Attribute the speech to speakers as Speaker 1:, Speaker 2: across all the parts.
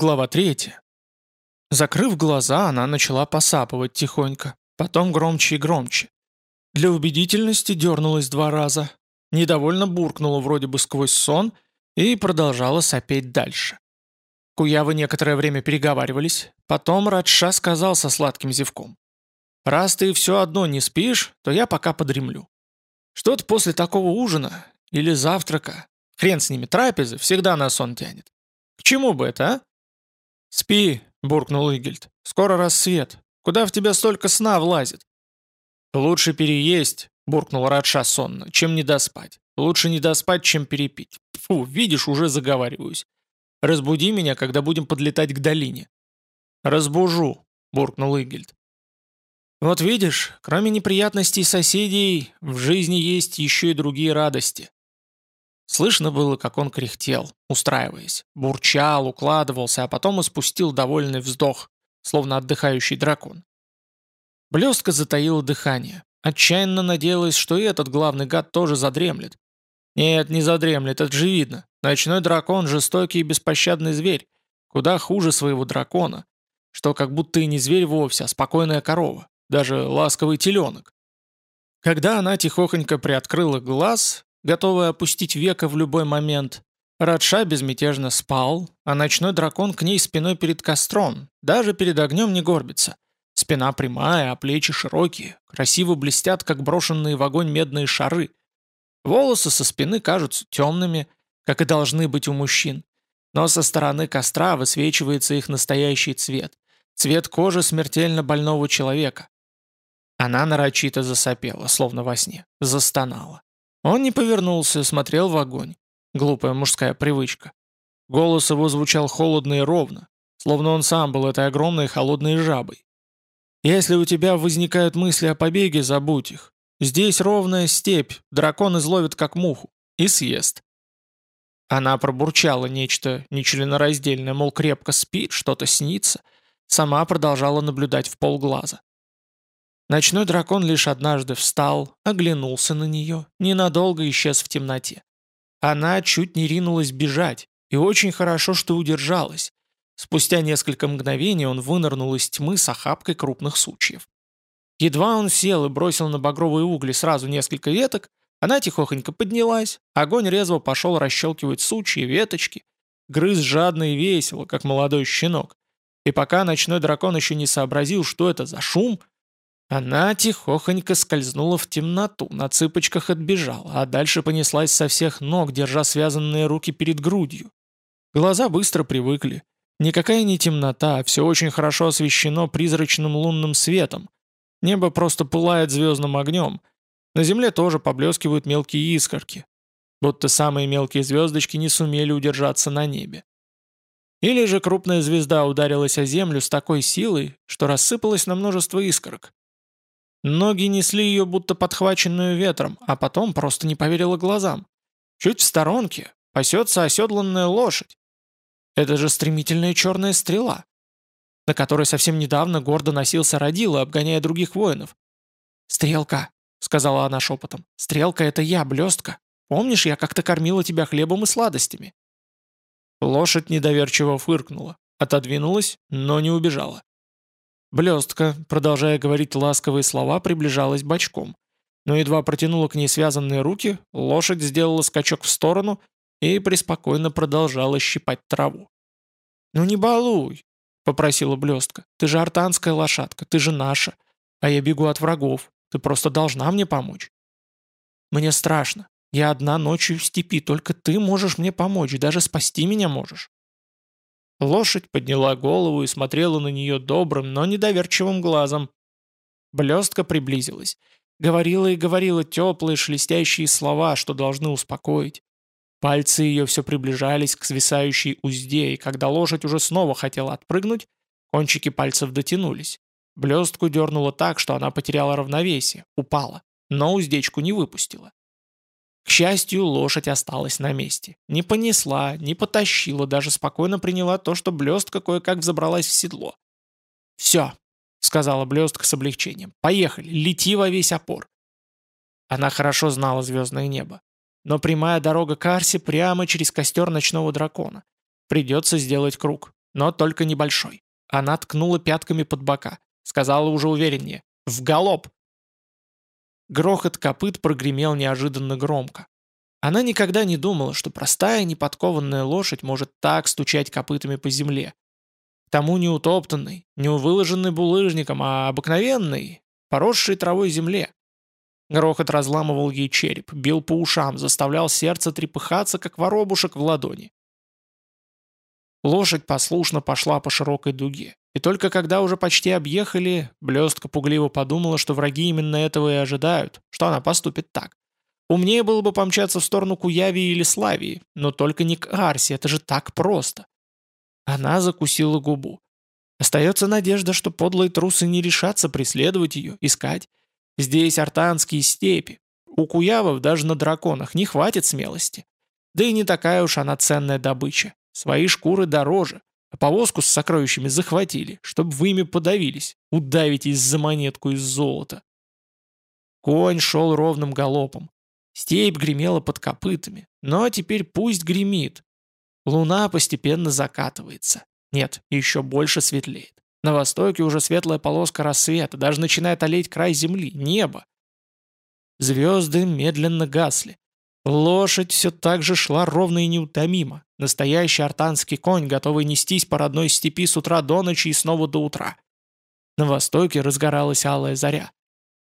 Speaker 1: Глава 3. Закрыв глаза, она начала посапывать тихонько, потом громче и громче. Для убедительности дернулась два раза, недовольно буркнула вроде бы сквозь сон и продолжала сопеть дальше. Куявы некоторое время переговаривались, потом Радша сказал со сладким зевком. «Раз ты все одно не спишь, то я пока подремлю. Что-то после такого ужина или завтрака, хрен с ними, трапезы, всегда на сон тянет. К чему бы это, а?» «Спи», — буркнул Игельд. «Скоро рассвет. Куда в тебя столько сна влазит?» «Лучше переесть», — буркнул Радша сонно, — «чем не доспать. Лучше не доспать, чем перепить. Фу, видишь, уже заговариваюсь. Разбуди меня, когда будем подлетать к долине». «Разбужу», — буркнул Игельд. «Вот видишь, кроме неприятностей соседей, в жизни есть еще и другие радости. Слышно было, как он кряхтел, устраиваясь, бурчал, укладывался, а потом испустил довольный вздох, словно отдыхающий дракон. Блестка затаила дыхание. Отчаянно надеялась, что и этот главный гад тоже задремлет. Нет, не задремлет, это же видно. Ночной дракон – жестокий и беспощадный зверь. Куда хуже своего дракона. Что как будто и не зверь вовсе, а спокойная корова. Даже ласковый теленок. Когда она тихохонько приоткрыла глаз, готовая опустить века в любой момент. Радша безмятежно спал, а ночной дракон к ней спиной перед костром, даже перед огнем не горбится. Спина прямая, а плечи широкие, красиво блестят, как брошенные в огонь медные шары. Волосы со спины кажутся темными, как и должны быть у мужчин. Но со стороны костра высвечивается их настоящий цвет. Цвет кожи смертельно больного человека. Она нарочито засопела, словно во сне, застонала. Он не повернулся, смотрел в огонь. Глупая мужская привычка. Голос его звучал холодно и ровно, словно он сам был этой огромной холодной жабой. «Если у тебя возникают мысли о побеге, забудь их. Здесь ровная степь, дракон изловит как муху и съест». Она пробурчала нечто нечленораздельное, мол, крепко спит, что-то снится. Сама продолжала наблюдать в полглаза. Ночной дракон лишь однажды встал, оглянулся на нее, ненадолго исчез в темноте. Она чуть не ринулась бежать, и очень хорошо, что удержалась. Спустя несколько мгновений он вынырнул из тьмы с охапкой крупных сучьев. Едва он сел и бросил на багровые угли сразу несколько веток, она тихохонько поднялась, огонь резво пошел расщелкивать сучьи, веточки, грыз жадно и весело, как молодой щенок. И пока ночной дракон еще не сообразил, что это за шум, она тихохонько скользнула в темноту, на цыпочках отбежала, а дальше понеслась со всех ног, держа связанные руки перед грудью. Глаза быстро привыкли. Никакая не темнота, а все очень хорошо освещено призрачным лунным светом. Небо просто пылает звездным огнем. На земле тоже поблескивают мелкие искорки. Будто самые мелкие звездочки не сумели удержаться на небе. Или же крупная звезда ударилась о землю с такой силой, что рассыпалась на множество искорок. Ноги несли ее будто подхваченную ветром, а потом просто не поверила глазам. Чуть в сторонке пасется оседланная лошадь. Это же стремительная черная стрела, на которой совсем недавно гордо носился Родила, обгоняя других воинов. «Стрелка», — сказала она шепотом, — «стрелка — это я, блестка. Помнишь, я как-то кормила тебя хлебом и сладостями?» Лошадь недоверчиво фыркнула, отодвинулась, но не убежала. Блестка, продолжая говорить ласковые слова, приближалась бочком. Но едва протянула к ней связанные руки, лошадь сделала скачок в сторону и преспокойно продолжала щипать траву. «Ну не балуй!» — попросила Блестка. «Ты же артанская лошадка, ты же наша. А я бегу от врагов. Ты просто должна мне помочь». «Мне страшно. Я одна ночью в степи, только ты можешь мне помочь, даже спасти меня можешь». Лошадь подняла голову и смотрела на нее добрым, но недоверчивым глазом. Блестка приблизилась. Говорила и говорила теплые шелестящие слова, что должны успокоить. Пальцы ее все приближались к свисающей узде, и когда лошадь уже снова хотела отпрыгнуть, кончики пальцев дотянулись. Блестку дернуло так, что она потеряла равновесие, упала, но уздечку не выпустила. К счастью, лошадь осталась на месте. Не понесла, не потащила, даже спокойно приняла то, что блестка кое-как взобралась в седло. «Все», — сказала блестка с облегчением, — «поехали, лети во весь опор». Она хорошо знала звездное небо. Но прямая дорога к Арсе прямо через костер ночного дракона. Придется сделать круг. но только небольшой. Она ткнула пятками под бока. Сказала уже увереннее. «В галоп!» Грохот копыт прогремел неожиданно громко. Она никогда не думала, что простая неподкованная лошадь может так стучать копытами по земле. К тому не утоптанной, не выложенной булыжником, а обыкновенной, поросшей травой земле. Грохот разламывал ей череп, бил по ушам, заставлял сердце трепыхаться, как воробушек в ладони. Лошадь послушно пошла по широкой дуге. И только когда уже почти объехали, блестка пугливо подумала, что враги именно этого и ожидают, что она поступит так. Умнее было бы помчаться в сторону Куявии или Славии, но только не к Арсе, это же так просто. Она закусила губу. Остается надежда, что подлые трусы не решатся преследовать ее, искать. Здесь артанские степи. У куявов даже на драконах не хватит смелости. Да и не такая уж она ценная добыча. Свои шкуры дороже. А повозку с сокровищами захватили, чтобы вы ими подавились. Удавитесь за монетку из золота. Конь шел ровным галопом. Степь гремела под копытами. Но теперь пусть гремит. Луна постепенно закатывается. Нет, еще больше светлеет. На востоке уже светлая полоска рассвета, даже начинает олеть край земли, небо. Звезды медленно гасли. Лошадь все так же шла ровно и неутомимо. Настоящий артанский конь, готовый нестись по родной степи с утра до ночи и снова до утра. На востоке разгоралась алая заря.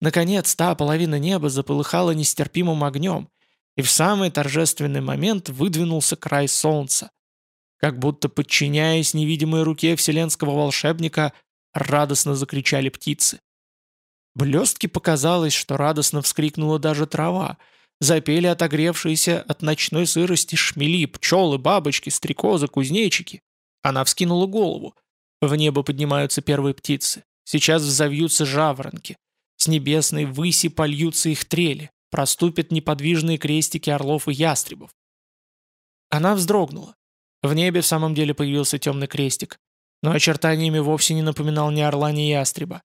Speaker 1: Наконец, та половина неба заполыхала нестерпимым огнем, и в самый торжественный момент выдвинулся край солнца. Как будто подчиняясь невидимой руке вселенского волшебника, радостно закричали птицы. Блестке показалось, что радостно вскрикнула даже трава, запели отогревшиеся от ночной сырости шмели, пчелы, бабочки, стрекозы, кузнечики. Она вскинула голову. В небо поднимаются первые птицы. Сейчас взовьются жаворонки. С небесной выси польются их трели. Проступят неподвижные крестики орлов и ястребов. Она вздрогнула. В небе в самом деле появился темный крестик, но очертаниями вовсе не напоминал ни орла, ни ястреба.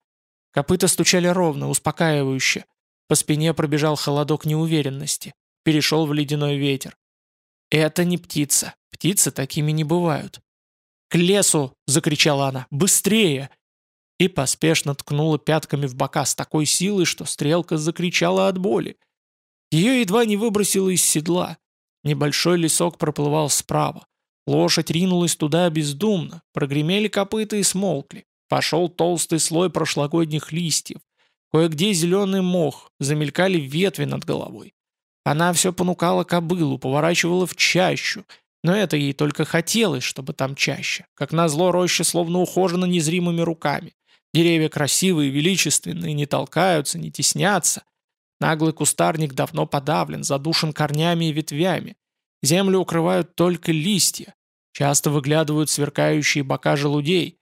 Speaker 1: Копыта стучали ровно, успокаивающе. По спине пробежал холодок неуверенности. Перешел в ледяной ветер. «Это не птица. Птицы такими не бывают». «К лесу!» — закричала она. «Быстрее!» И поспешно ткнула пятками в бока с такой силой, что стрелка закричала от боли. Ее едва не выбросило из седла. Небольшой лесок проплывал справа. Лошадь ринулась туда бездумно, прогремели копыта и смолкли. Пошел толстый слой прошлогодних листьев. Кое-где зеленый мох, замелькали ветви над головой. Она все понукала кобылу, поворачивала в чащу, но это ей только хотелось, чтобы там чаще. Как назло, роща словно ухожена незримыми руками. Деревья красивые, величественные, не толкаются, не теснятся. Наглый кустарник давно подавлен, задушен корнями и ветвями. Землю укрывают только листья. Часто выглядывают сверкающие бока желудей,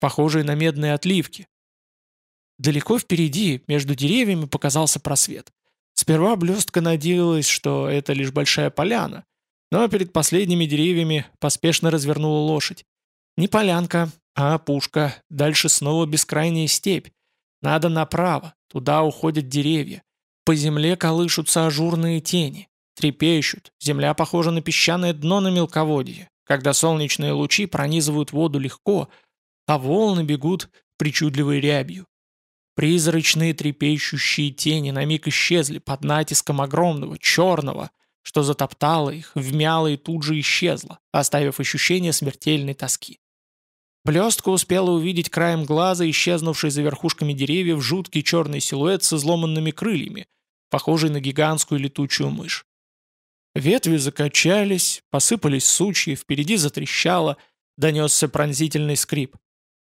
Speaker 1: похожие на медные отливки. Далеко впереди, между деревьями, показался просвет. Сперва блестка надеялась, что это лишь большая поляна, но перед последними деревьями поспешно развернула лошадь. Не полянка, а пушка. Дальше снова бескрайняя степь. Надо направо, туда уходят деревья. По земле колышутся ажурные тени. Трепещут, земля похожа на песчаное дно на мелководье, когда солнечные лучи пронизывают воду легко, а волны бегут причудливой рябью. Призрачные трепещущие тени на миг исчезли под натиском огромного, черного, что затоптало их, вмяло и тут же исчезло, оставив ощущение смертельной тоски. Блестка успела увидеть краем глаза исчезнувший за верхушками деревьев жуткий черный силуэт с изломанными крыльями, похожий на гигантскую летучую мышь. Ветви закачались, посыпались сучья, впереди затрещало, донесся пронзительный скрип.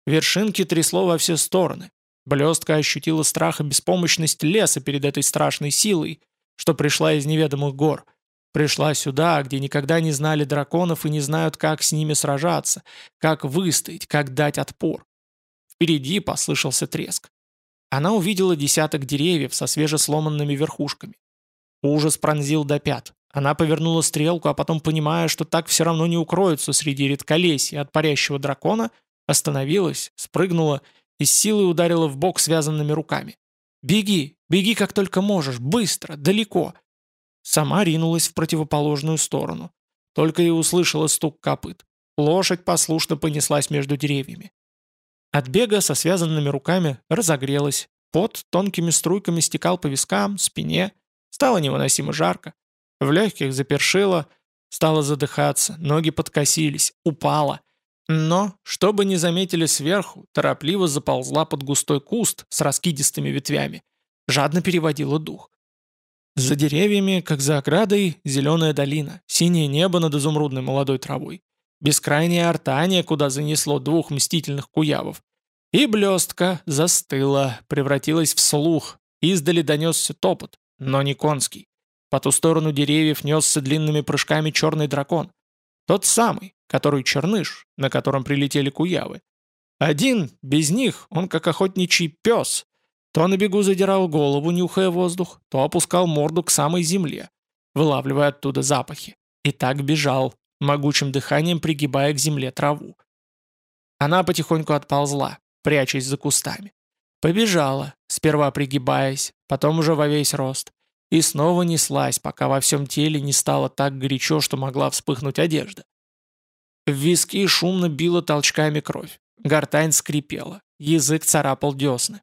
Speaker 1: Вершинки трясло во все стороны. Блестка ощутила страх и беспомощность леса перед этой страшной силой, что пришла из неведомых гор. Пришла сюда, где никогда не знали драконов и не знают, как с ними сражаться, как выстоять, как дать отпор. Впереди послышался треск. Она увидела десяток деревьев со свежесломанными верхушками. Ужас пронзил до пят. Она повернула стрелку, а потом, понимая, что так все равно не укроется среди редколесья от парящего дракона, остановилась, спрыгнула и с силой ударила в бок связанными руками. «Беги! Беги как только можешь! Быстро! Далеко!» Сама ринулась в противоположную сторону. Только и услышала стук копыт. Лошадь послушно понеслась между деревьями. От бега со связанными руками разогрелась, пот тонкими струйками стекал по вискам, спине, стало невыносимо жарко. В легких запершило, стало задыхаться, ноги подкосились, упала. Но, чтобы не заметили сверху, торопливо заползла под густой куст с раскидистыми ветвями. Жадно переводила дух. За деревьями, как за оградой, зеленая долина, синее небо над изумрудной молодой травой. Бескрайнее артание, куда занесло двух мстительных куявов. И блестка застыла, превратилась в слух. Издали донесся топот, но не конский. По ту сторону деревьев несся длинными прыжками черный дракон. Тот самый, который черныш, на котором прилетели куявы. Один, без них, он как охотничий пес. То на бегу задирал голову, нюхая воздух, то опускал морду к самой земле, вылавливая оттуда запахи. И так бежал, могучим дыханием пригибая к земле траву. Она потихоньку отползла, прячась за кустами. Побежала, сперва пригибаясь, потом уже во весь рост. И снова неслась, пока во всем теле не стало так горячо, что могла вспыхнуть одежда. В виски шумно била толчками кровь. Гортань скрипела, язык царапал десны.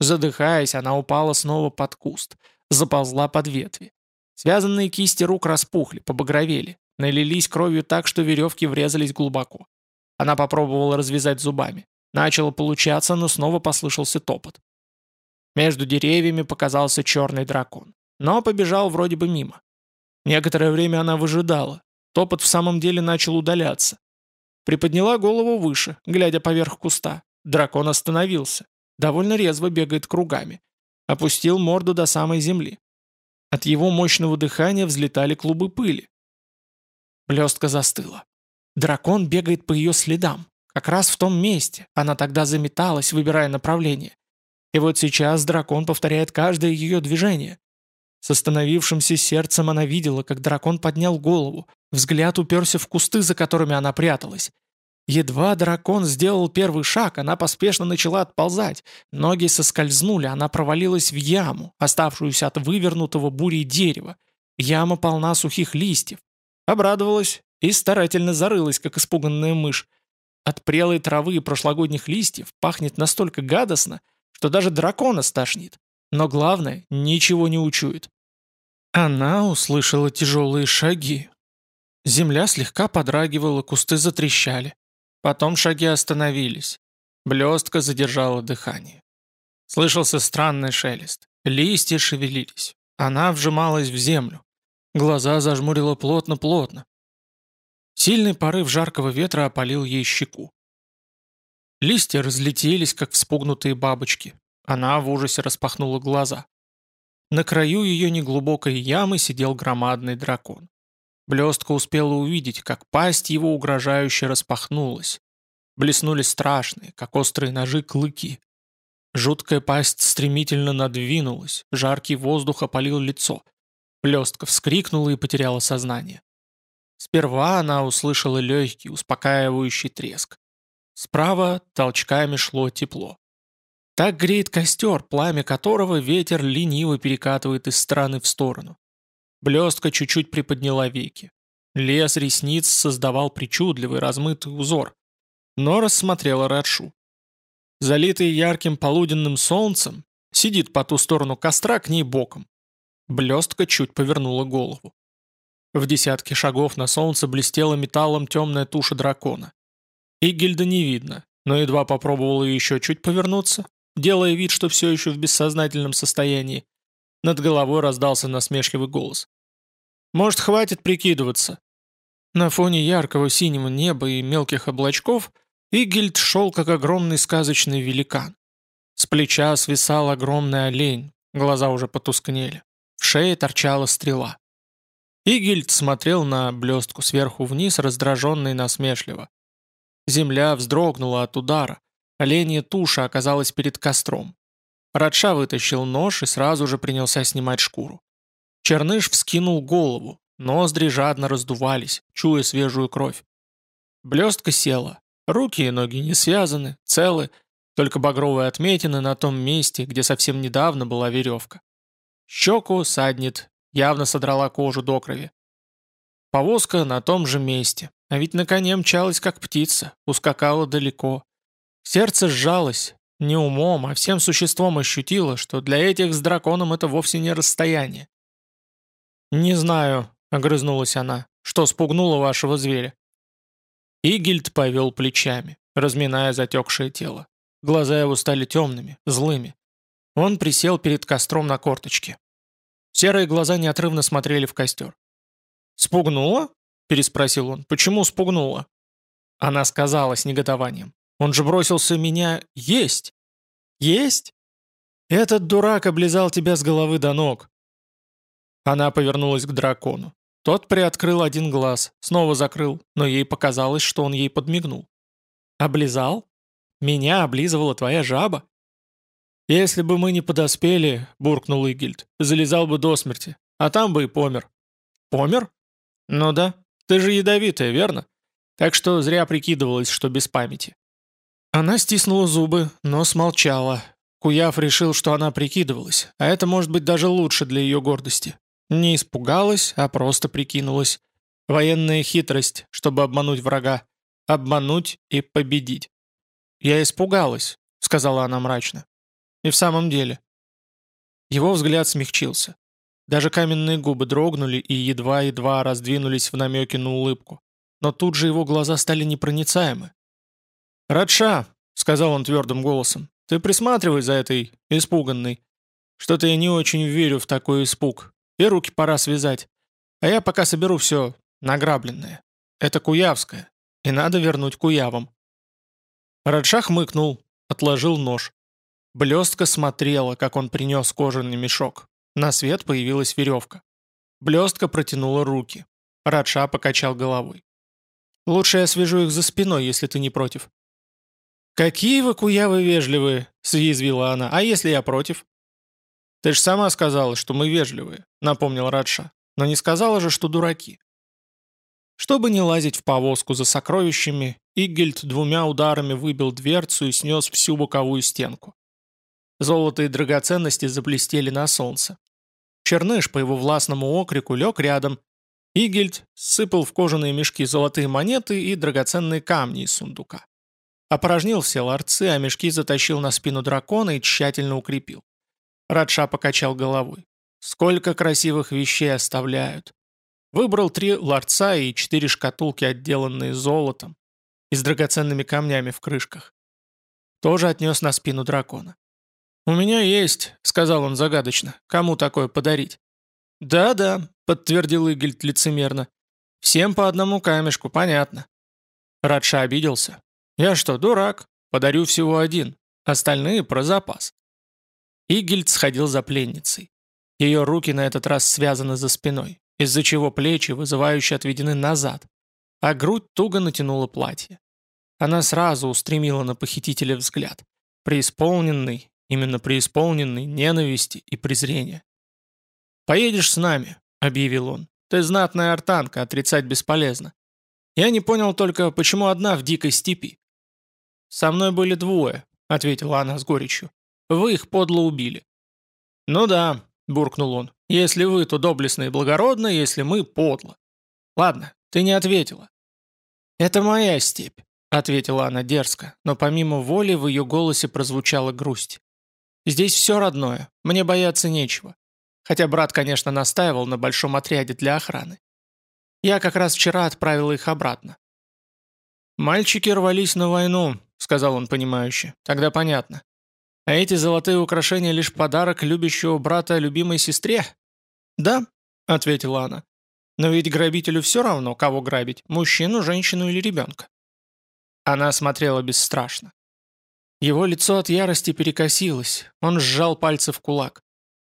Speaker 1: Задыхаясь, она упала снова под куст, заползла под ветви. Связанные кисти рук распухли, побагровели, налились кровью так, что веревки врезались глубоко. Она попробовала развязать зубами. Начало получаться, но снова послышался топот. Между деревьями показался черный дракон, но побежал вроде бы мимо. Некоторое время она выжидала. Топот в самом деле начал удаляться. Приподняла голову выше, глядя поверх куста. Дракон остановился. Довольно резво бегает кругами. Опустил морду до самой земли. От его мощного дыхания взлетали клубы пыли. Блестка застыла. Дракон бегает по ее следам. Как раз в том месте. Она тогда заметалась, выбирая направление. И вот сейчас дракон повторяет каждое ее движение. С остановившимся сердцем она видела, как дракон поднял голову, взгляд уперся в кусты, за которыми она пряталась. Едва дракон сделал первый шаг, она поспешно начала отползать. Ноги соскользнули, она провалилась в яму, оставшуюся от вывернутого бурей дерева. Яма полна сухих листьев. Обрадовалась и старательно зарылась, как испуганная мышь. От прелой травы и прошлогодних листьев пахнет настолько гадостно, что даже дракона стошнит. Но главное, ничего не учует. Она услышала тяжелые шаги. Земля слегка подрагивала, кусты затрещали. Потом шаги остановились. Блестка задержала дыхание. Слышался странный шелест. Листья шевелились. Она вжималась в землю. Глаза зажмурила плотно-плотно. Сильный порыв жаркого ветра опалил ей щеку. Листья разлетелись, как вспугнутые бабочки. Она в ужасе распахнула глаза. На краю ее неглубокой ямы сидел громадный дракон. Блестка успела увидеть, как пасть его угрожающе распахнулась. Блеснули страшные, как острые ножи, клыки. Жуткая пасть стремительно надвинулась, жаркий воздух опалил лицо. Блестка вскрикнула и потеряла сознание. Сперва она услышала легкий, успокаивающий треск. Справа толчками шло тепло. Так греет костер, пламя которого ветер лениво перекатывает из стороны в сторону. Блестка чуть-чуть приподняла веки. Лес ресниц создавал причудливый размытый узор. Но рассмотрела Радшу. Залитый ярким полуденным солнцем, сидит по ту сторону костра к ней боком. Блестка чуть повернула голову. В десятке шагов на солнце блестела металлом темная туша дракона. Игельда не видно, но едва попробовала еще чуть повернуться, делая вид, что все еще в бессознательном состоянии, над головой раздался насмешливый голос. «Может, хватит прикидываться?» На фоне яркого синего неба и мелких облачков Игельд шел, как огромный сказочный великан. С плеча свисал огромный олень, глаза уже потускнели. В шее торчала стрела. Игельд смотрел на блестку сверху вниз, раздраженно и насмешливо. Земля вздрогнула от удара. Оленья туша оказалась перед костром. Радша вытащил нож и сразу же принялся снимать шкуру. Черныш вскинул голову, ноздри жадно раздувались, чуя свежую кровь. Блестка села. Руки и ноги не связаны, целы, только багровые отметины на том месте, где совсем недавно была веревка. Щеку саднет, явно содрала кожу до крови. Повозка на том же месте. а ведь на коне мчалась, как птица, ускакала далеко. Сердце сжалось, не умом, а всем существом ощутило, что для этих с драконом это вовсе не расстояние. «Не знаю», — огрызнулась она, — «что спугнуло вашего зверя?» Игельд повел плечами, разминая затекшее тело. Глаза его стали темными, злыми. Он присел перед костром на корточке. Серые глаза неотрывно смотрели в костер. «Спугнула?» — переспросил он. «Почему спугнула?» Она сказала с неготованием. «Он же бросился меня есть!» «Есть?» «Этот дурак облизал тебя с головы до ног». Она повернулась к дракону. Тот приоткрыл один глаз, снова закрыл, но ей показалось, что он ей подмигнул. «Облизал? Меня облизывала твоя жаба?» «Если бы мы не подоспели», — буркнул Игельд, — «залезал бы до смерти, а там бы и помер». «Помер?» «Ну да, ты же ядовитая, верно? Так что зря прикидывалась, что без памяти». Она стиснула зубы, но смолчала. Куяв решил, что она прикидывалась, а это может быть даже лучше для ее гордости. Не испугалась, а просто прикинулась. Военная хитрость, чтобы обмануть врага. Обмануть и победить. «Я испугалась», — сказала она мрачно. «И в самом деле». Его взгляд смягчился. Даже каменные губы дрогнули и едва-едва раздвинулись в намеке на улыбку. Но тут же его глаза стали непроницаемы. «Радша», — сказал он твердым голосом, — «ты присматривай за этой испуганной. Что-то я не очень верю в такой испуг. И руки пора связать. А я пока соберу все награбленное. Это куявское, и надо вернуть куявам». Радша хмыкнул, отложил нож. Блестка смотрела, как он принес кожаный мешок. На свет появилась веревка. Блестка протянула руки. Радша покачал головой. «Лучше я свяжу их за спиной, если ты не против». «Какие вы куявы вежливые!» — съязвила она. «А если я против?» «Ты же сама сказала, что мы вежливые», — напомнил Радша. «Но не сказала же, что дураки». Чтобы не лазить в повозку за сокровищами, Игельд двумя ударами выбил дверцу и снес всю боковую стенку. Золото и драгоценности заблестели на солнце. Черныш по его властному окрику лег рядом. Игельд сыпал в кожаные мешки золотые монеты и драгоценные камни из сундука. Опорожнил все ларцы, а мешки затащил на спину дракона и тщательно укрепил. Радша покачал головой. Сколько красивых вещей оставляют. Выбрал три ларца и четыре шкатулки, отделанные золотом и с драгоценными камнями в крышках. Тоже отнес на спину дракона. «У меня есть», — сказал он загадочно. «Кому такое подарить?» «Да-да», — подтвердил Игельд лицемерно. «Всем по одному камешку, понятно». Радша обиделся. «Я что, дурак? Подарю всего один. Остальные про запас». Игельд сходил за пленницей. Ее руки на этот раз связаны за спиной, из-за чего плечи вызывающе отведены назад, а грудь туго натянула платье. Она сразу устремила на похитителя взгляд, преисполненный именно преисполненный ненависти и презрения. «Поедешь с нами», — объявил он. «Ты знатная артанка, отрицать бесполезно. Я не понял только, почему одна в дикой степи». «Со мной были двое», — ответила она с горечью. «Вы их подло убили». «Ну да», — буркнул он. «Если вы, то доблестно и благородно, если мы, подло». «Ладно, ты не ответила». «Это моя степь», — ответила она дерзко, но помимо воли в ее голосе прозвучала грусть. Здесь все родное, мне бояться нечего. Хотя брат, конечно, настаивал на большом отряде для охраны. Я как раз вчера отправила их обратно. «Мальчики рвались на войну», — сказал он понимающе. «Тогда понятно. А эти золотые украшения лишь подарок любящего брата любимой сестре?» «Да», — ответила она. «Но ведь грабителю все равно, кого грабить, мужчину, женщину или ребенка». Она смотрела бесстрашно. Его лицо от ярости перекосилось, он сжал пальцы в кулак.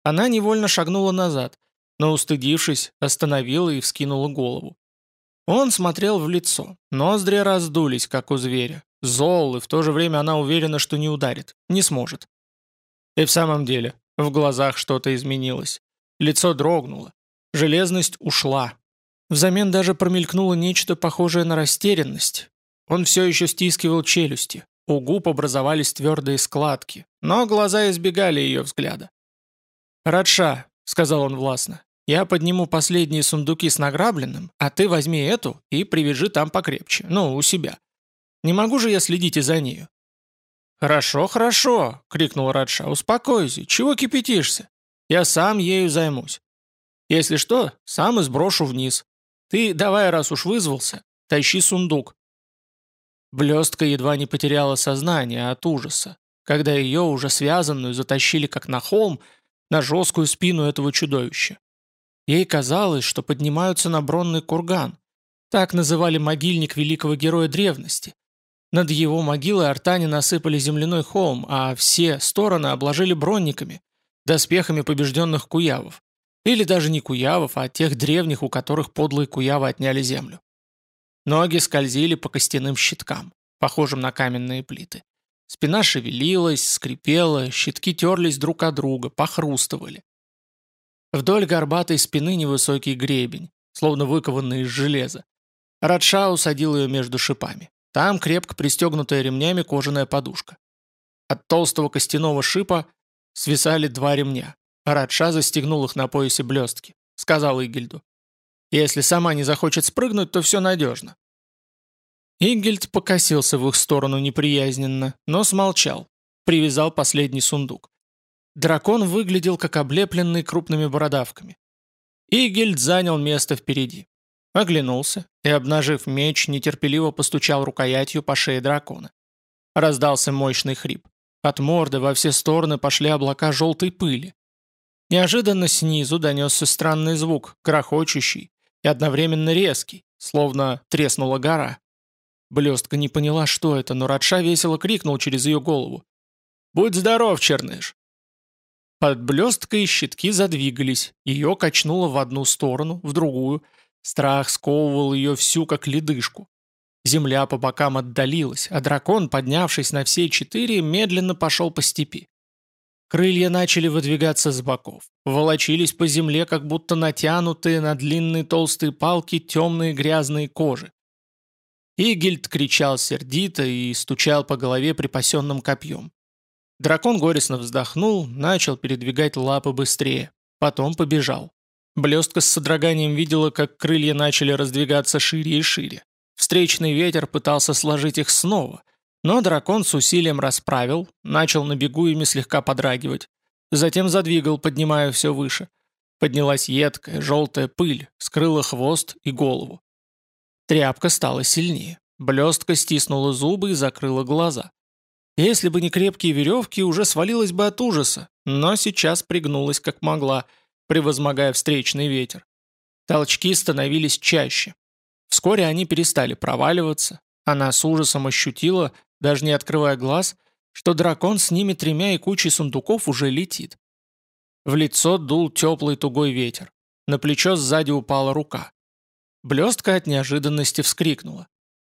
Speaker 1: Она невольно шагнула назад, но, устыдившись, остановила и вскинула голову. Он смотрел в лицо, ноздри раздулись, как у зверя. Зол, и в то же время она уверена, что не ударит, не сможет. И в самом деле, в глазах что-то изменилось. Лицо дрогнуло. Железность ушла. Взамен даже промелькнуло нечто похожее на растерянность. Он все еще стискивал челюсти. У губ образовались твердые складки, но глаза избегали ее взгляда. «Радша», — сказал он властно, Я подниму последние сундуки с награбленным, а ты возьми эту и привяжи там покрепче, ну, у себя. Не могу же я следить и за нею». «Хорошо, хорошо!» — крикнул Радша. «Успокойся, чего кипятишься? Я сам ею займусь. Если что, сам и сброшу вниз. Ты давай, раз уж вызвался, тащи сундук». Блестка едва не потеряла сознание от ужаса, когда ее, уже связанную, затащили как на холм, на жесткую спину этого чудовища. Ей казалось, что поднимаются на бронный курган. Так называли могильник великого героя древности. Над его могилой артане насыпали земляной холм, а все стороны обложили бронниками, доспехами побежденных куявов. Или даже не куявов, а тех древних, у которых подлые куявы отняли землю. Ноги скользили по костяным щиткам, похожим на каменные плиты. Спина шевелилась, скрипела, щитки терлись друг от друга, похрустывали. Вдоль горбатой спины невысокий гребень, словно выкованный из железа. Радша усадил ее между шипами. Там крепко пристегнутая ремнями кожаная подушка. От толстого костяного шипа свисали два ремня. Радша застегнул их на поясе блестки. Сказал Игельду. «Если сама не захочет спрыгнуть, то все надежно». Игельд покосился в их сторону неприязненно, но смолчал. Привязал последний сундук. Дракон выглядел как облепленный крупными бородавками. Игельд занял место впереди. Оглянулся и, обнажив меч, нетерпеливо постучал рукоятью по шее дракона. Раздался мощный хрип. От морды во все стороны пошли облака желтой пыли. Неожиданно снизу донесся странный звук, грохочущий и одновременно резкий, словно треснула гора. Блестка не поняла, что это, но Радша весело крикнул через ее голову. «Будь здоров, Черныш!» Под блесткой щитки задвигались, ее качнуло в одну сторону, в другую. Страх сковывал ее всю, как ледышку. Земля по бокам отдалилась, а дракон, поднявшись на все четыре, медленно пошел по степи. Крылья начали выдвигаться с боков, волочились по земле, как будто натянутые на длинные толстые палки темные грязные кожи. Игельд кричал сердито и стучал по голове припасенным копьем. Дракон горестно вздохнул, начал передвигать лапы быстрее. Потом побежал. Блестка с содроганием видела, как крылья начали раздвигаться шире и шире. Встречный ветер пытался сложить их снова, но дракон с усилием расправил, начал на бегу ими слегка подрагивать. Затем задвигал, поднимая все выше. Поднялась едкая, желтая пыль, скрыла хвост и голову. Тряпка стала сильнее. Блестка стиснула зубы и закрыла глаза. Если бы не крепкие веревки, уже свалилась бы от ужаса, но сейчас пригнулась как могла, превозмогая встречный ветер. Толчки становились чаще. Вскоре они перестали проваливаться. Она с ужасом ощутила, даже не открывая глаз, что дракон с ними тремя и кучей сундуков уже летит. В лицо дул теплый тугой ветер. На плечо сзади упала рука. Блестка от неожиданности вскрикнула.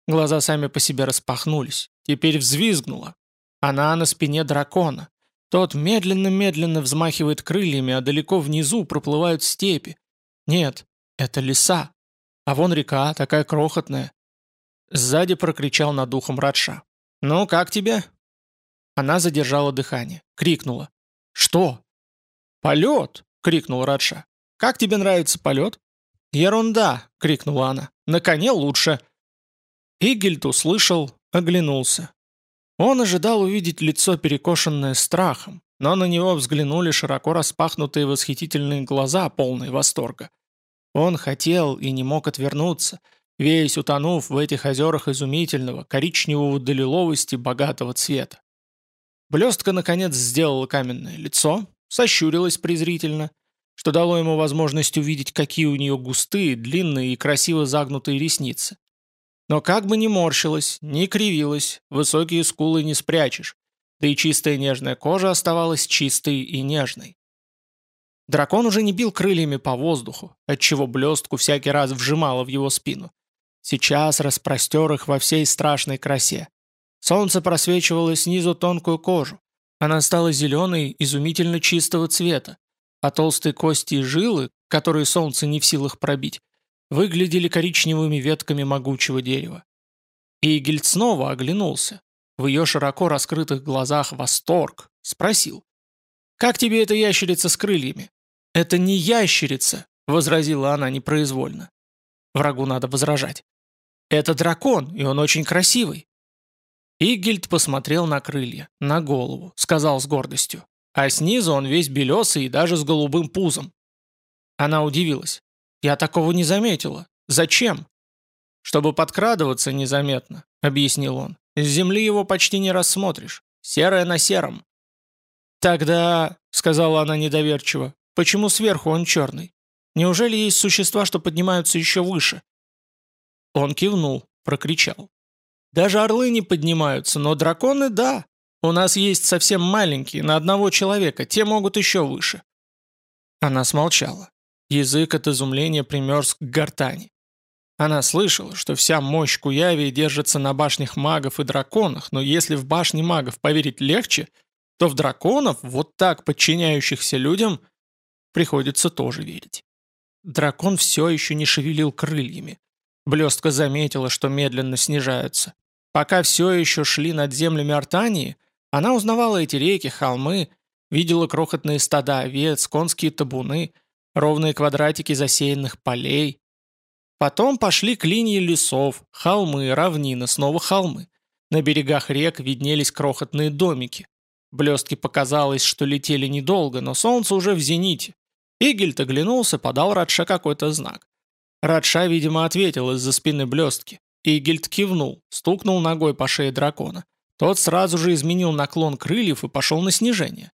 Speaker 1: Глаза сами по себе распахнулись. Теперь взвизгнула, она на спине дракона. Тот медленно-медленно взмахивает крыльями, а далеко внизу проплывают степи. Нет, это леса. А вон река, такая крохотная. Сзади прокричал над ухом Радша. «Ну, как тебе?» Она задержала дыхание, крикнула. «Что?» «Полет!» — крикнул Радша. «Как тебе нравится полет?» «Ерунда!» — крикнула она. «На коне лучше!» Игельд услышал, оглянулся. Он ожидал увидеть лицо, перекошенное страхом, но на него взглянули широко распахнутые восхитительные глаза, полные восторга. Он хотел и не мог отвернуться, весь утонув в этих озерах изумительного, коричневого до лиловости богатого цвета. Блестка, наконец, сделала каменное лицо, сощурилась презрительно, что дало ему возможность увидеть, какие у нее густые, длинные и красиво загнутые ресницы. Но как бы ни морщилась, ни кривилась, высокие скулы не спрячешь, да и чистая нежная кожа оставалась чистой и нежной. Дракон уже не бил крыльями по воздуху, отчего блестку всякий раз вжимало в его спину. Сейчас распростер их во всей страшной красе. Солнце просвечивало снизу тонкую кожу. Она стала зеленой, изумительно чистого цвета, а толстые кости и жилы, которые солнце не в силах пробить, выглядели коричневыми ветками могучего дерева. Игельд снова оглянулся. В ее широко раскрытых глазах восторг. Спросил. «Как тебе эта ящерица с крыльями?» «Это не ящерица!» — возразила она непроизвольно. Врагу надо возражать. «Это дракон, и он очень красивый». Игельд посмотрел на крылья, на голову, сказал с гордостью. А снизу он весь белесый и даже с голубым пузом. Она удивилась. «Я такого не заметила. Зачем?» «Чтобы подкрадываться незаметно», — объяснил он. «С земли его почти не рассмотришь. Серое на сером». «Тогда», — сказала она недоверчиво, — «почему сверху он черный? Неужели есть существа, что поднимаются еще выше?» Он кивнул, прокричал. «Даже орлы не поднимаются, но драконы — да. У нас есть совсем маленькие, на одного человека, те могут еще выше». Она смолчала. Язык от изумления примерз к гортани. Она слышала, что вся мощь Куявии держится на башнях магов и драконах, но если в башне магов поверить легче, то в драконов, вот так подчиняющихся людям, приходится тоже верить. Дракон все еще не шевелил крыльями. Блестка заметила, что медленно снижаются. Пока все еще шли над землями Артании, она узнавала эти реки, холмы, видела крохотные стада овец, конские табуны, ровные квадратики засеянных полей, Потом пошли клинья лесов, холмы, равнины, снова холмы. На берегах рек виднелись крохотные домики. Блестке показалось, что летели недолго, но солнце уже в зените. Игельт оглянулся, подал Радша какой-то знак. Радша, видимо, ответил из-за спины блестки. Игельт кивнул, стукнул ногой по шее дракона. Тот сразу же изменил наклон крыльев и пошел на снижение.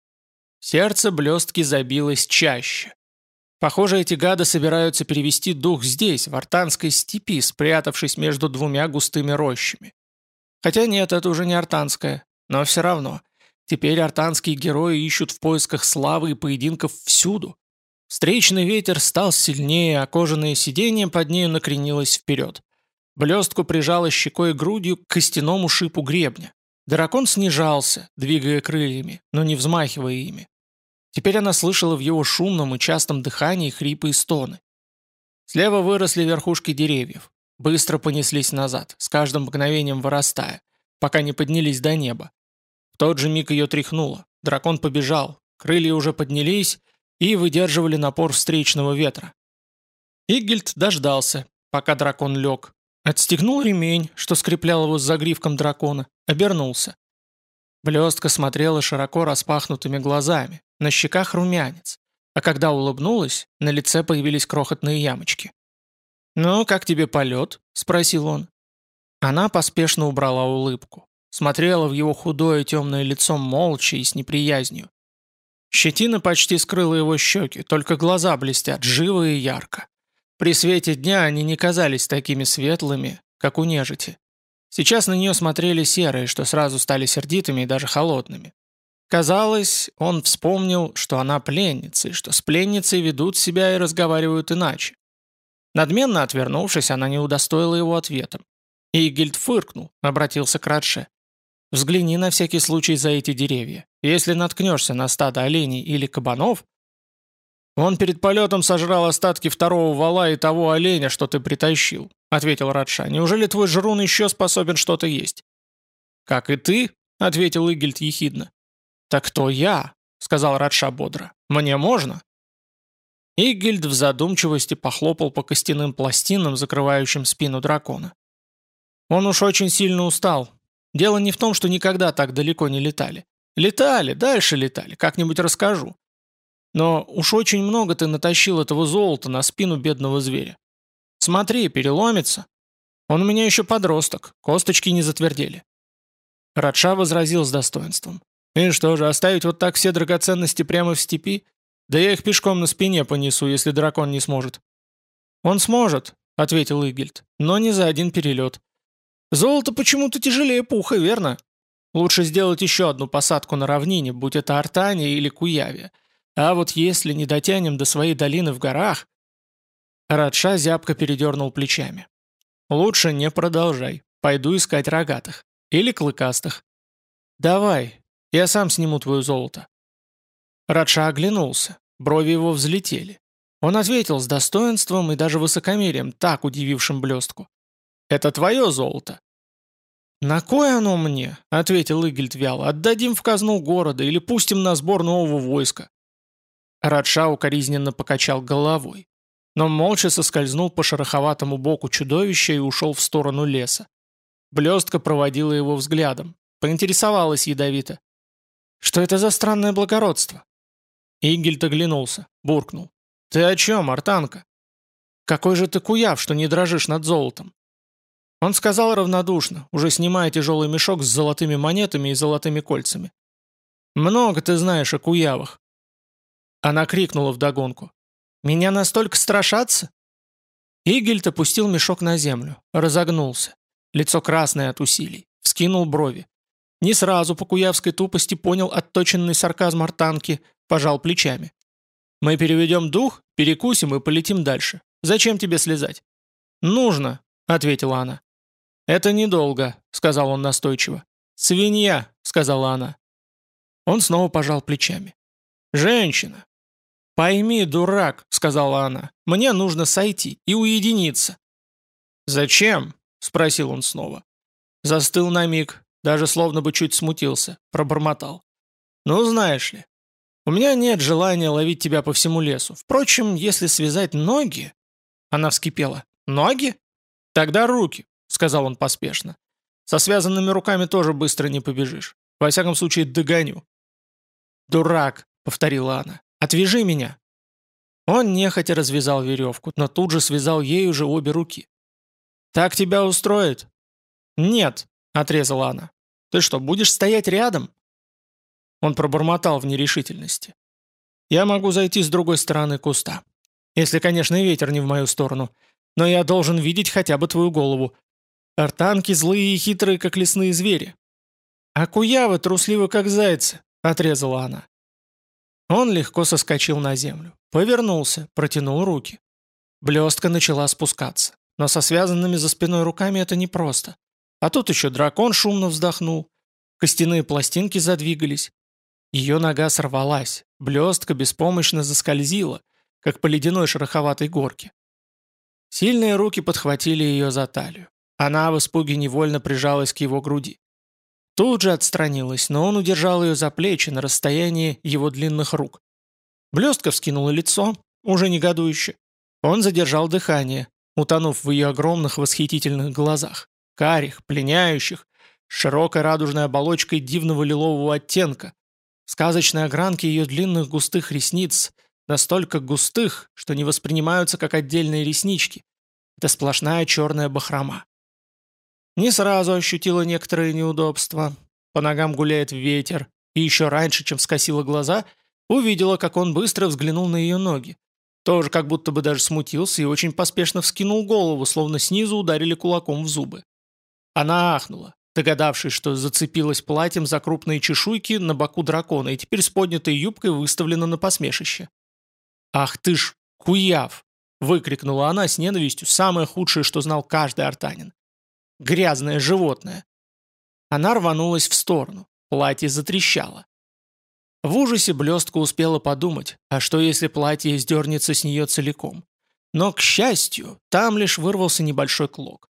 Speaker 1: Сердце блестки забилось чаще. Похоже, эти гады собираются перевести дух здесь, в Артанской степи, спрятавшись между двумя густыми рощами. Хотя нет, это уже не Артанская, но все равно. Теперь артанские герои ищут в поисках славы и поединков всюду. Встречный ветер стал сильнее, а кожаное сиденье под нею накренилось вперед. Блестку прижала щекой и грудью к костяному шипу гребня. Дракон снижался, двигая крыльями, но не взмахивая ими. Теперь она слышала в его шумном и частом дыхании хрипы и стоны. Слева выросли верхушки деревьев. Быстро понеслись назад, с каждым мгновением вырастая, пока не поднялись до неба. В тот же миг ее тряхнуло. Дракон побежал, крылья уже поднялись и выдерживали напор встречного ветра. Игельд дождался, пока дракон лег. Отстегнул ремень, что скреплял его с загривком дракона, обернулся. Блестка смотрела широко распахнутыми глазами, на щеках румянец, а когда улыбнулась, на лице появились крохотные ямочки. «Ну, как тебе полет?» — спросил он. Она поспешно убрала улыбку, смотрела в его худое темное лицо молча и с неприязнью. Щетина почти скрыла его щеки, только глаза блестят, живо и ярко. При свете дня они не казались такими светлыми, как у нежити. Сейчас на нее смотрели серые, что сразу стали сердитыми и даже холодными. Казалось, он вспомнил, что она пленница, и что с пленницей ведут себя и разговаривают иначе. Надменно отвернувшись, она не удостоила его ответом. Игельд фыркнул, обратился к Радше. «Взгляни на всякий случай за эти деревья. Если наткнешься на стадо оленей или кабанов...» «Он перед полетом сожрал остатки второго вала и того оленя, что ты притащил», — ответил Радша. «Неужели твой жрун еще способен что-то есть?» «Как и ты», — ответил Игельд ехидно. «Так кто я?» — сказал Радша бодро. «Мне можно?» Игельд в задумчивости похлопал по костяным пластинам, закрывающим спину дракона. Он уж очень сильно устал. Дело не в том, что никогда так далеко не летали. Летали, дальше летали, как-нибудь расскажу. Но уж очень много ты натащил этого золота на спину бедного зверя. Смотри, переломится. Он у меня еще подросток, косточки не затвердели. Радша возразил с достоинством. «И что же, оставить вот так все драгоценности прямо в степи? Да я их пешком на спине понесу, если дракон не сможет». «Он сможет», — ответил Игельд, — «но не за один перелет. Золото почему-то тяжелее пуха, верно? Лучше сделать еще одну посадку на равнине, будь это Артания или Куявия. А вот если не дотянем до своей долины в горах...» Радша зябко передернул плечами. «Лучше не продолжай. Пойду искать рогатых. Или клыкастых. Давай, я сам сниму твое золото». Радша оглянулся, брови его взлетели. Он ответил с достоинством и даже высокомерием, так удивившим блестку. «Это твое золото». «На кое оно мне?» — ответил Игельд вяло. «Отдадим в казну города или пустим на сбор нового войска». Радша укоризненно покачал головой. но молча соскользнул по шероховатому боку чудовища и ушел в сторону леса. Блестка проводила его взглядом, поинтересовалась ядовито. «Что это за странное благородство?» Игельд оглянулся, буркнул. «Ты о чем, Артанка?» «Какой же ты куяв, что не дрожишь над золотом?» Он сказал равнодушно, уже снимая тяжелый мешок с золотыми монетами и золотыми кольцами. «Много ты знаешь о куявах». Она крикнула вдогонку. «Меня настолько страшатся?» Игельд опустил мешок на землю, разогнулся. Лицо красное от усилий, вскинул брови. Не сразу по куявской тупости понял отточенный сарказм артанки, пожал плечами. «Мы переведем дух, перекусим и полетим дальше. Зачем тебе слезать?» «Нужно», — ответила она. «Это недолго», — сказал он настойчиво. «Свинья», — сказала она. Он снова пожал плечами. «Женщина». «Пойми, дурак», — сказала она, — «мне нужно сойти и уединиться». «Зачем?» — спросил он снова. Застыл на миг, даже словно бы чуть смутился, пробормотал. «Ну, знаешь ли, у меня нет желания ловить тебя по всему лесу. Впрочем, если связать ноги...» Она вскипела. «Ноги? Тогда руки сказал он поспешно. «Со связанными руками тоже быстро не побежишь. Во всяком случае, догоню». «Дурак», — повторила она, — «отвяжи меня». Он нехотя развязал веревку, но тут же связал ею же обе руки. «Так тебя устроит?» «Нет», — отрезала она. «Ты что, будешь стоять рядом?» Он пробормотал в нерешительности. «Я могу зайти с другой стороны куста. Если, конечно, ветер не в мою сторону. Но я должен видеть хотя бы твою голову. Артанки злые и хитрые, как лесные звери. А куявы трусливы, как зайцы, отрезала она. Он легко соскочил на землю, повернулся, протянул руки. Блестка начала спускаться, но со связанными за спиной руками это непросто. А тут еще дракон шумно вздохнул, костяные пластинки задвигались. Ее нога сорвалась, блестка беспомощно заскользила, как по ледяной шероховатой горке. Сильные руки подхватили ее за талию. Она в испуге невольно прижалась к его груди. Тут же отстранилась, но он удержал ее за плечи на расстоянии его длинных рук. Блестка вскинула лицо, уже негодующе. Он задержал дыхание, утонув в ее огромных восхитительных глазах, карих, пленяющих, широкой радужной оболочкой дивного лилового оттенка, сказочной огранки ее длинных густых ресниц, настолько густых, что не воспринимаются как отдельные реснички. Это сплошная черная бахрома. Не сразу ощутила некоторые неудобства. По ногам гуляет ветер, и еще раньше, чем скосила глаза, увидела, как он быстро взглянул на ее ноги. Тоже как будто бы даже смутился и очень поспешно вскинул голову, словно снизу ударили кулаком в зубы. Она ахнула, догадавшись, что зацепилась платьем за крупные чешуйки на боку дракона и теперь с поднятой юбкой выставлена на посмешище. «Ах ты ж, куяв!» — выкрикнула она с ненавистью, самое худшее, что знал каждый артанин. Грязное животное. Она рванулась в сторону. Платье затрещало. В ужасе блестка успела подумать, а что если платье сдернется с нее целиком? Но, к счастью, там лишь вырвался небольшой клок.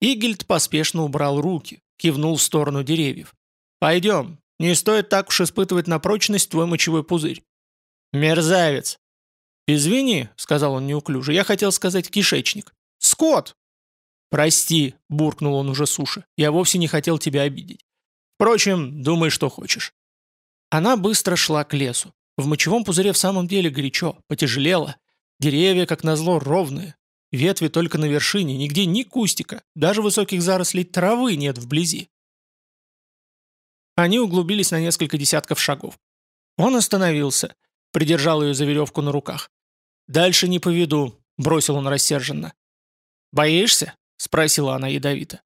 Speaker 1: Игельд поспешно убрал руки, кивнул в сторону деревьев. «Пойдем, не стоит так уж испытывать на прочность твой мочевой пузырь». «Мерзавец!» «Извини», — сказал он неуклюже, — «я хотел сказать кишечник». «Скот!» «Прости», — буркнул он уже суши, — «я вовсе не хотел тебя обидеть. Впрочем, думай, что хочешь». Она быстро шла к лесу. В мочевом пузыре в самом деле горячо, потяжелело. Деревья, как назло, ровные. Ветви только на вершине, нигде ни кустика, даже высоких зарослей травы нет вблизи. Они углубились на несколько десятков шагов. Он остановился, придержал ее за веревку на руках. «Дальше не поведу», — бросил он рассерженно. «Боишься?» — спросила она ядовито.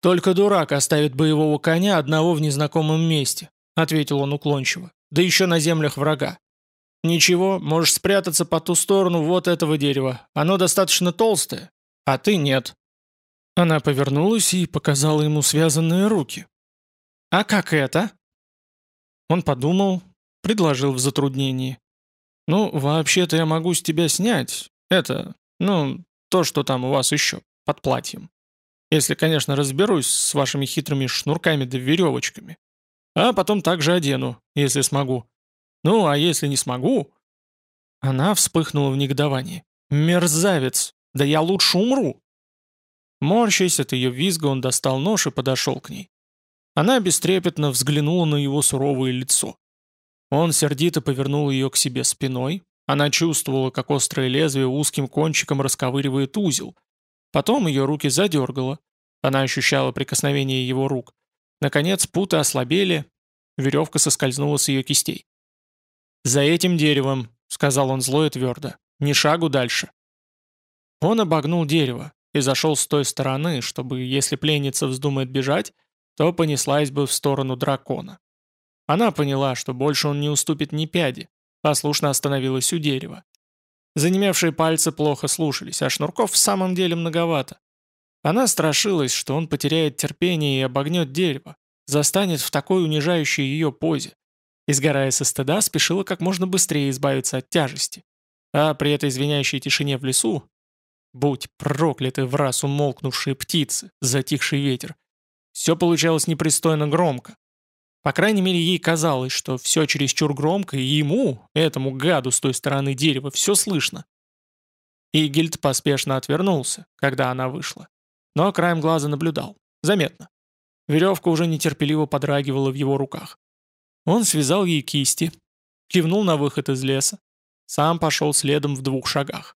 Speaker 1: «Только дурак оставит боевого коня одного в незнакомом месте», — ответил он уклончиво, — «да еще на землях врага. Ничего, можешь спрятаться по ту сторону вот этого дерева, оно достаточно толстое, а ты нет». Она повернулась и показала ему связанные руки. «А как это?» Он подумал, предложил в затруднении. «Ну, вообще-то я могу с тебя снять. Это, ну, то, что там у вас еще под платьем. Если, конечно, разберусь с вашими хитрыми шнурками да веревочками. А потом также одену, если смогу. Ну, а если не смогу...» Она вспыхнула в негодовании. «Мерзавец! Да я лучше умру!» Морщась от ее визга, он достал нож и подошел к ней. Она бестрепетно взглянула на его суровое лицо. Он сердито повернул ее к себе спиной. Она чувствовала, как острое лезвие узким кончиком расковыривает узел. Потом ее руки задергало. Она ощущала прикосновение его рук. Наконец путы ослабели, веревка соскользнула с ее кистей. «За этим деревом», — сказал он зло и твердо, — «ни шагу дальше». Он обогнул дерево и зашел с той стороны, чтобы, если пленница вздумает бежать, то понеслась бы в сторону дракона. Она поняла, что больше он не уступит ни пяди, послушно остановилась у дерева. Занемевшие пальцы плохо слушались, а шнурков в самом деле многовато. Она страшилась, что он потеряет терпение и обогнет дерево, застанет в такой унижающей ее позе. И, сгорая со стыда, спешила как можно быстрее избавиться от тяжести. А при этой звенящей тишине в лесу, будь прокляты в раз умолкнувшие птицы, затихший ветер, все получалось непристойно громко. По крайней мере, ей казалось, что все чересчур громко, и ему, этому гаду с той стороны дерева, все слышно. Игельд поспешно отвернулся, когда она вышла. Но краем глаза наблюдал. Заметно. Веревка уже нетерпеливо подрагивала в его руках. Он связал ей кисти, кивнул на выход из леса, сам пошел следом в двух шагах.